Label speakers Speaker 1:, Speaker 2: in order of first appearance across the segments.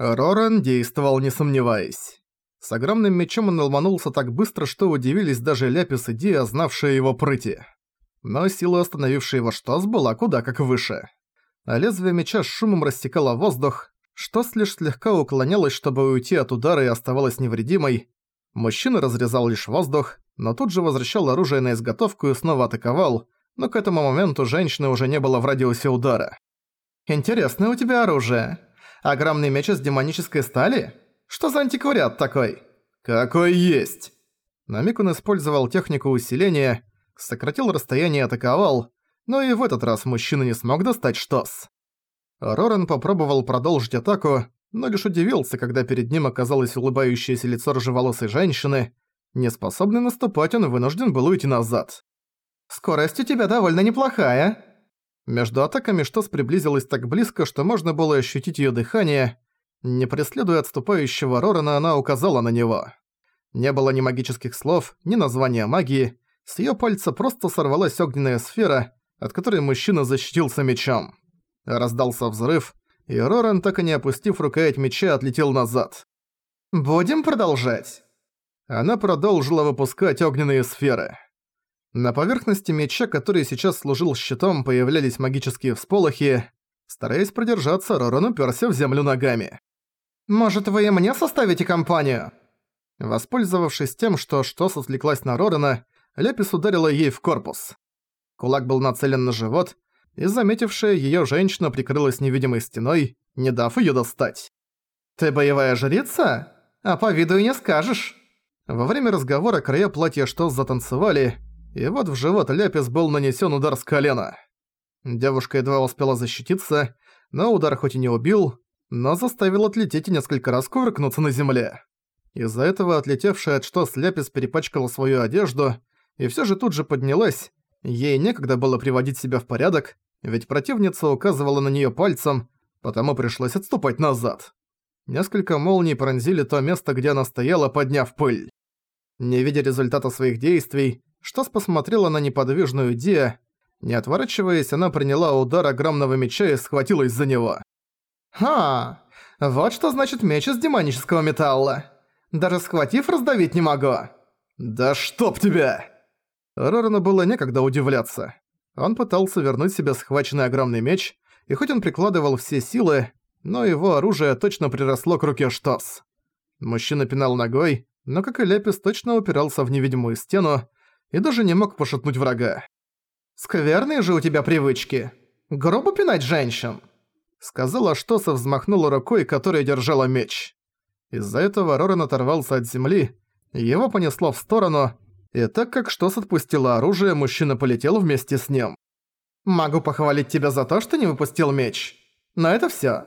Speaker 1: Роран действовал не сомневаясь. С огромным мечом он ломанулся так быстро, что удивились даже Ляпис и Диа, знавшие его прыти. Но сила, остановившая его Штос, была куда как выше. А лезвие меча с шумом рассекало воздух, Штос лишь слегка уклонялась, чтобы уйти от удара и оставалась невредимой. Мужчина разрезал лишь воздух, но тут же возвращал оружие на изготовку и снова атаковал, но к этому моменту женщины уже не было в радиусе удара. «Интересное у тебя оружие», Огромный меч из демонической стали? Что за антиквариат такой? Какой есть! На миг он использовал технику усиления, сократил расстояние и атаковал, но и в этот раз мужчина не смог достать штос. Роран попробовал продолжить атаку, но лишь удивился, когда перед ним оказалось улыбающееся лицо рыжеволосой женщины. Неспособный наступать, он вынужден был уйти назад. «Скорость у тебя довольно неплохая», между атаками Штос приблизилась так близко, что можно было ощутить её дыхание. Не преследуя отступающего Рорана, она указала на него. Не было ни магических слов, ни названия магии. С её пальца просто сорвалась огненная сфера, от которой мужчина защитился мечом. Раздался взрыв, и Роран, так и не опустив рукоять меча, отлетел назад. «Будем продолжать?» Она продолжила выпускать огненные сферы. На поверхности меча, который сейчас служил щитом, появлялись магические всполохи. Стараясь продержаться, Роран уперся в землю ногами. «Может, вы и мне составите компанию?» Воспользовавшись тем, что Штос отвлеклась на Рорана, Лепис ударила ей в корпус. Кулак был нацелен на живот, и заметившая её женщина прикрылась невидимой стеной, не дав её достать. «Ты боевая жрица? А по виду и не скажешь». Во время разговора края платья Штос затанцевали, и вот в живот Ляпис был нанесен удар с колена. Девушка едва успела защититься, но удар хоть и не убил, но заставил отлететь и несколько раз кувыркнуться на земле. Из-за этого отлетевшая от что Ляпис перепачкала свою одежду, и все же тут же поднялась, ей некогда было приводить себя в порядок, ведь противница указывала на нее пальцем, потому пришлось отступать назад. Несколько молний пронзили то место, где она стояла, подняв пыль. Не видя результата своих действий, Штас посмотрела на неподвижную Диа. Не отворачиваясь, она приняла удар огромного меча и схватилась за него. «Ха! Вот что значит меч из демонического металла. Даже схватив, раздавить не могу». «Да чтоб тебя!» Рорану было некогда удивляться. Он пытался вернуть себе схваченный огромный меч, и хоть он прикладывал все силы, но его оружие точно приросло к руке Штос. Мужчина пинал ногой, но как и Лепис точно упирался в невидимую стену, и даже не мог пошатнуть врага. «Скверные же у тебя привычки. Грубо пинать женщин!» Сказала Штоса, взмахнула рукой, которая держала меч. Из-за этого Роран оторвался от земли, его понесло в сторону, и так как Штос отпустила оружие, мужчина полетел вместе с ним. «Могу похвалить тебя за то, что не выпустил меч. Но это всё».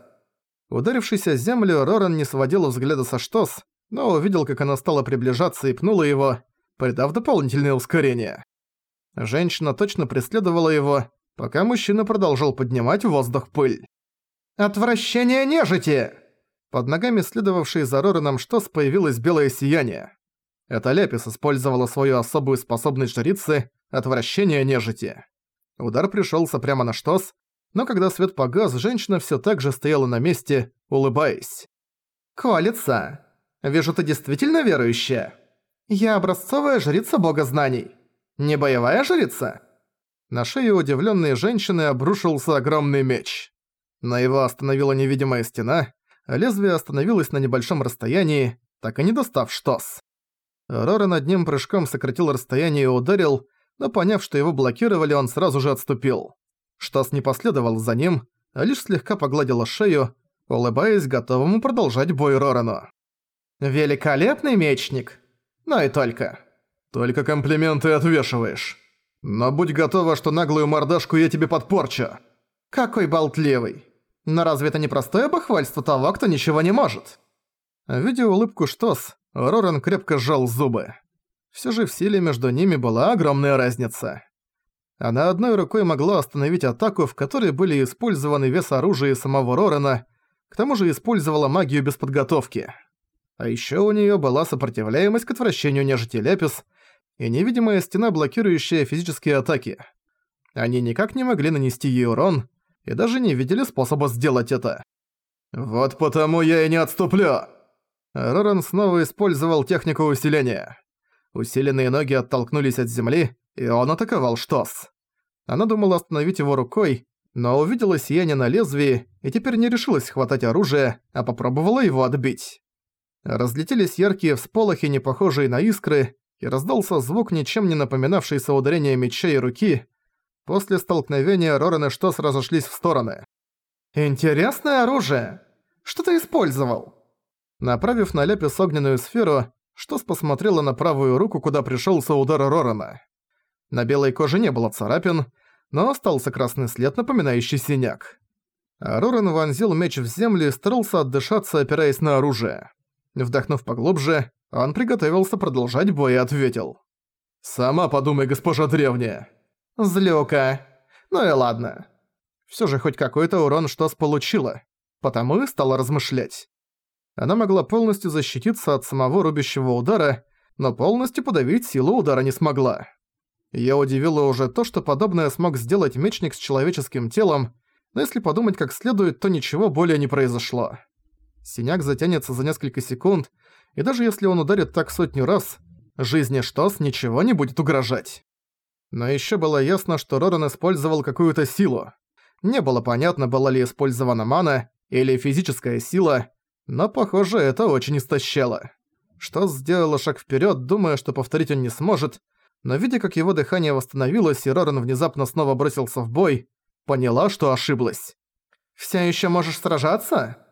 Speaker 1: Ударившись о землю, Роран не сводил взгляда со Штос, но увидел, как она стала приближаться и пнула его, придав дополнительное ускорение. Женщина точно преследовала его, пока мужчина продолжал поднимать в воздух пыль. «Отвращение нежити!» Под ногами следовавшей за Рораном Штос появилось белое сияние. Это Лепис использовала свою особую способность жрицы «Отвращение нежити». Удар пришелся прямо на Штос, но когда свет погас, женщина все так же стояла на месте, улыбаясь. «Колется! Вижу, ты действительно верующая!» «Я образцовая жрица бога знаний. Не боевая жрица?» На шею удивленной женщины обрушился огромный меч. На его остановила невидимая стена, а лезвие остановилось на небольшом расстоянии, так и не достав штос. Рора одним прыжком сократил расстояние и ударил, но поняв, что его блокировали, он сразу же отступил. Штос не последовал за ним, а лишь слегка погладила шею, улыбаясь готовому продолжать бой Рорану. «Великолепный мечник!» Но и только. Только комплименты отвешиваешь. Но будь готова, что наглую мордашку я тебе подпорчу. Какой болтливый. Но разве это не простое бахвальство того, кто ничего не может? Видя улыбку Штос, Роран крепко сжал зубы. Всё же в силе между ними была огромная разница. Она одной рукой могла остановить атаку, в которой были использованы вес оружия самого Рорана, к тому же использовала магию без подготовки. А ещё у неё была сопротивляемость к отвращению нежити Лепис и невидимая стена, блокирующая физические атаки. Они никак не могли нанести ей урон и даже не видели способа сделать это. «Вот потому я и не отступлю!» Роран снова использовал технику усиления. Усиленные ноги оттолкнулись от земли, и он атаковал Штос. Она думала остановить его рукой, но увидела сияние на лезвии и теперь не решилась хватать оружие, а попробовала его отбить. Разлетелись яркие всполохи, не похожие на искры, и раздался звук, ничем не напоминавший соударение меча и руки. После столкновения Роран и Штос разошлись в стороны. «Интересное оружие! Что ты использовал?» Направив на Ляпис огненную сферу, Штос посмотрела на правую руку, куда пришелся удар Рорана. На белой коже не было царапин, но остался красный след, напоминающий синяк. А Роран вонзил меч в землю и старался отдышаться, опираясь на оружие. Вдохнув поглубже, он приготовился продолжать бой и ответил. «Сама подумай, госпожа древняя». «Злюка. Ну и ладно». Всё же хоть какой-то урон Штос получила, потому и стала размышлять. Она могла полностью защититься от самого рубящего удара, но полностью подавить силу удара не смогла. Её удивило уже то, что подобное смог сделать мечник с человеческим телом, но если подумать как следует, то ничего более не произошло. Синяк затянется за несколько секунд, и даже если он ударит так сотню раз, жизни Штос ничего не будет угрожать. Но ещё было ясно, что Роран использовал какую-то силу. Не было понятно, была ли использована мана или физическая сила, но, похоже, это очень истощало. Штос сделала шаг вперёд, думая, что повторить он не сможет, но видя, как его дыхание восстановилось и Роран внезапно снова бросился в бой, поняла, что ошиблась. «Всё ещё можешь сражаться?»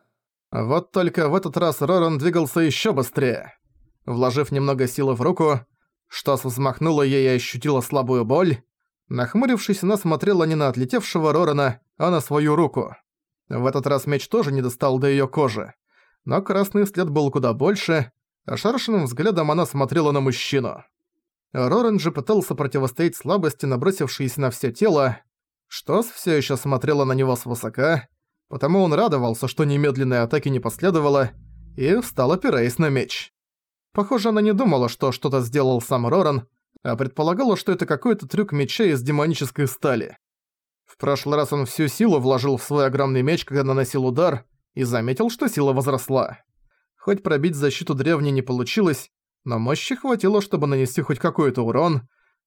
Speaker 1: Вот только в этот раз Роран двигался ещё быстрее. Вложив немного силы в руку, Штас взмахнула ей и ощутила слабую боль. Нахмурившись, она смотрела не на отлетевшего Рорана, а на свою руку. В этот раз меч тоже не достал до её кожи. Но красный след был куда больше, ошарашенным взглядом она смотрела на мужчину. Рорен же пытался противостоять слабости, набросившейся на всё тело. Штос всё ещё смотрела на него свысока, потому он радовался, что немедленной атаки не последовало, и встал опираясь на меч. Похоже, она не думала, что что-то сделал сам Роран, а предполагала, что это какой-то трюк меча из демонической стали. В прошлый раз он всю силу вложил в свой огромный меч, когда наносил удар, и заметил, что сила возросла. Хоть пробить защиту древней не получилось, но мощи хватило, чтобы нанести хоть какой-то урон,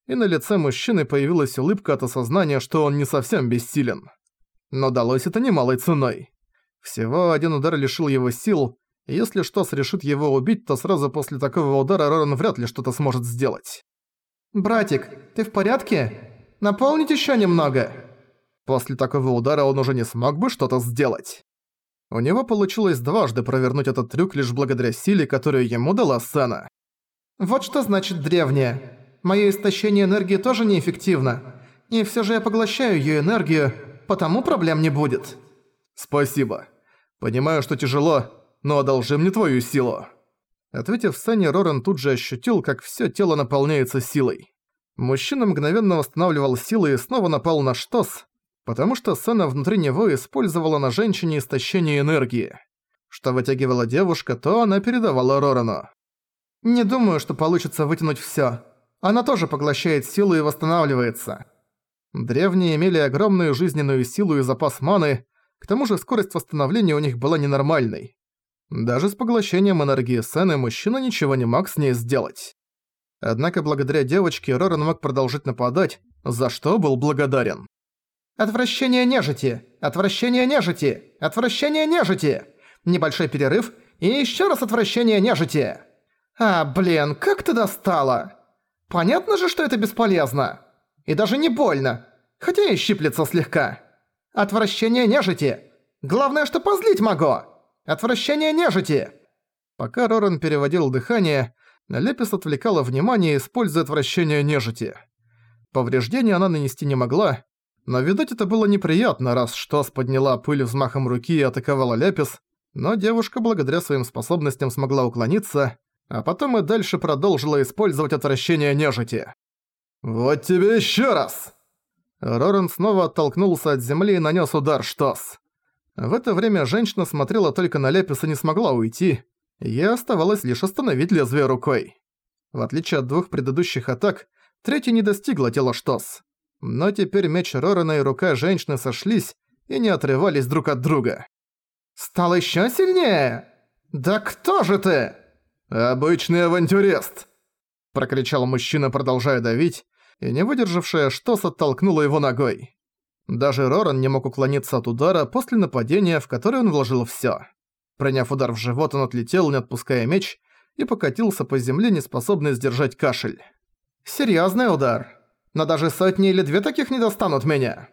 Speaker 1: и на лице мужчины появилась улыбка от осознания, что он не совсем бессилен. Но далось это немалой ценой. Всего один удар лишил его сил, и если Штос решит его убить, то сразу после такого удара Роран вряд ли что-то сможет сделать. «Братик, ты в порядке? Наполнить еще немного?» После такого удара он уже не смог бы что-то сделать. У него получилось дважды провернуть этот трюк лишь благодаря силе, которую ему дала сцена. Вот что значит древняя. Моё истощение энергии тоже неэффективно. И всё же я поглощаю её энергию, потому проблем не будет. Спасибо. Понимаю, что тяжело, но одолжи мне твою силу. Ответив Сане, Роран тут же ощутил, как всё тело наполняется силой. Мужчина мгновенно восстанавливал силы и снова напал на Штос, потому что Сена внутри него использовала на женщине истощение энергии. Что вытягивала девушка, то она передавала Рорану. Не думаю, что получится вытянуть всё. Она тоже поглощает силу и восстанавливается. Древние имели огромную жизненную силу и запас маны, к тому же скорость восстановления у них была ненормальной. Даже с поглощением энергии Сены мужчина ничего не мог с ней сделать. Однако благодаря девочке Роран мог продолжить нападать, за что был благодарен. «Отвращение нежити! Отвращение нежити! Отвращение нежити!» Небольшой перерыв и ещё раз отвращение нежити! «А, блин, как ты достала! Понятно же, что это бесполезно! И даже не больно, хотя и щиплется слегка! Отвращение нежити! Главное, что позлить могу! Отвращение нежити!» Пока Роран переводил дыхание, Лепис отвлекала внимание, используя отвращение нежити. Повреждения она нанести не могла, но, видать, это было неприятно, раз Штос подняла пыль взмахом руки и атаковала Лепис, но девушка благодаря своим способностям смогла уклониться, а потом и дальше продолжила использовать отвращение нежити. «Вот тебе ещё раз!» Роран снова оттолкнулся от земли и нанёс удар Штос. В это время женщина смотрела только на Лепис и не смогла уйти, ей оставалось лишь остановить лезвие рукой. В отличие от двух предыдущих атак, третья не достигла тела Штос. Но теперь меч Рорана и рука женщины сошлись и не отрывались друг от друга.
Speaker 2: «Стал ещё сильнее? Да кто же ты?»
Speaker 1: «Обычный авантюрист!» Прокричал мужчина, продолжая давить, и не выдержавшая Штос оттолкнула его ногой. Даже Роран не мог уклониться от удара после нападения, в которое он вложил всё. Приняв удар в живот, он отлетел, не отпуская меч, и покатился по земле, не способный сдержать кашель.
Speaker 2: «Серьёзный удар. Но даже сотни или две таких не достанут меня».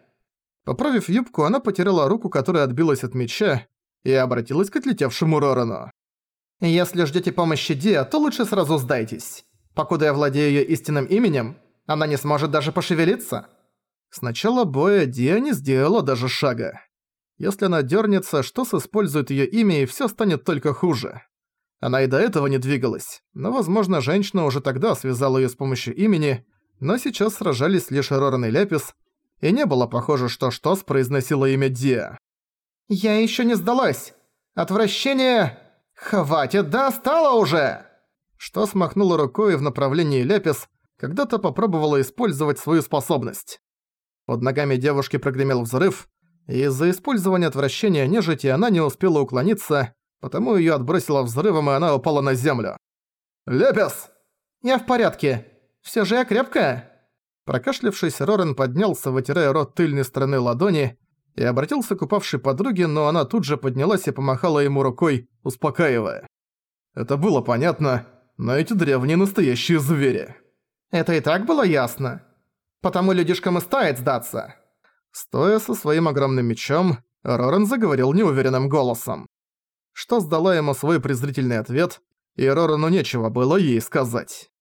Speaker 1: Поправив юбку, она потеряла руку, которая отбилась от меча, и обратилась к отлетевшему Рорану.
Speaker 2: «Если ждёте помощи Диа, то лучше сразу сдайтесь. Покуда я владею её истинным именем, она не сможет даже пошевелиться».
Speaker 1: С начала боя Диа не сделала даже шага. Если она дернется, Штос использует её имя и всё станет только хуже. Она и до этого не двигалась, но, возможно, женщина уже тогда связала её с помощью имени, но сейчас сражались лишь Роран и Ляпис, и не было похоже, что Штос произносила имя Диа.
Speaker 2: «Я ещё не сдалась! Отвращение! Хватит, да стало уже!»
Speaker 1: Что смахнула рукой в направлении Ляпис, когда-то попробовала использовать свою способность. Под ногами девушки прогремел взрыв, и из-за использования отвращения нежити она не успела уклониться, потому её отбросило взрывом, и она упала на землю. «Ляпис!»
Speaker 2: «Я в порядке. Всё же я крепкая?»
Speaker 1: Прокашлявшись, Рорен поднялся, вытирая рот тыльной стороны ладони, и обратился к упавшей подруге, но она тут же поднялась и помахала ему рукой, успокаивая. Это было понятно, но эти древние настоящие звери.
Speaker 2: Это и так было ясно. Потому людишкам и стоит сдаться.
Speaker 1: Стоя со своим огромным мечом, Рорен заговорил неуверенным голосом. Что сдала ему свой презрительный ответ, и Рорану нечего было ей сказать.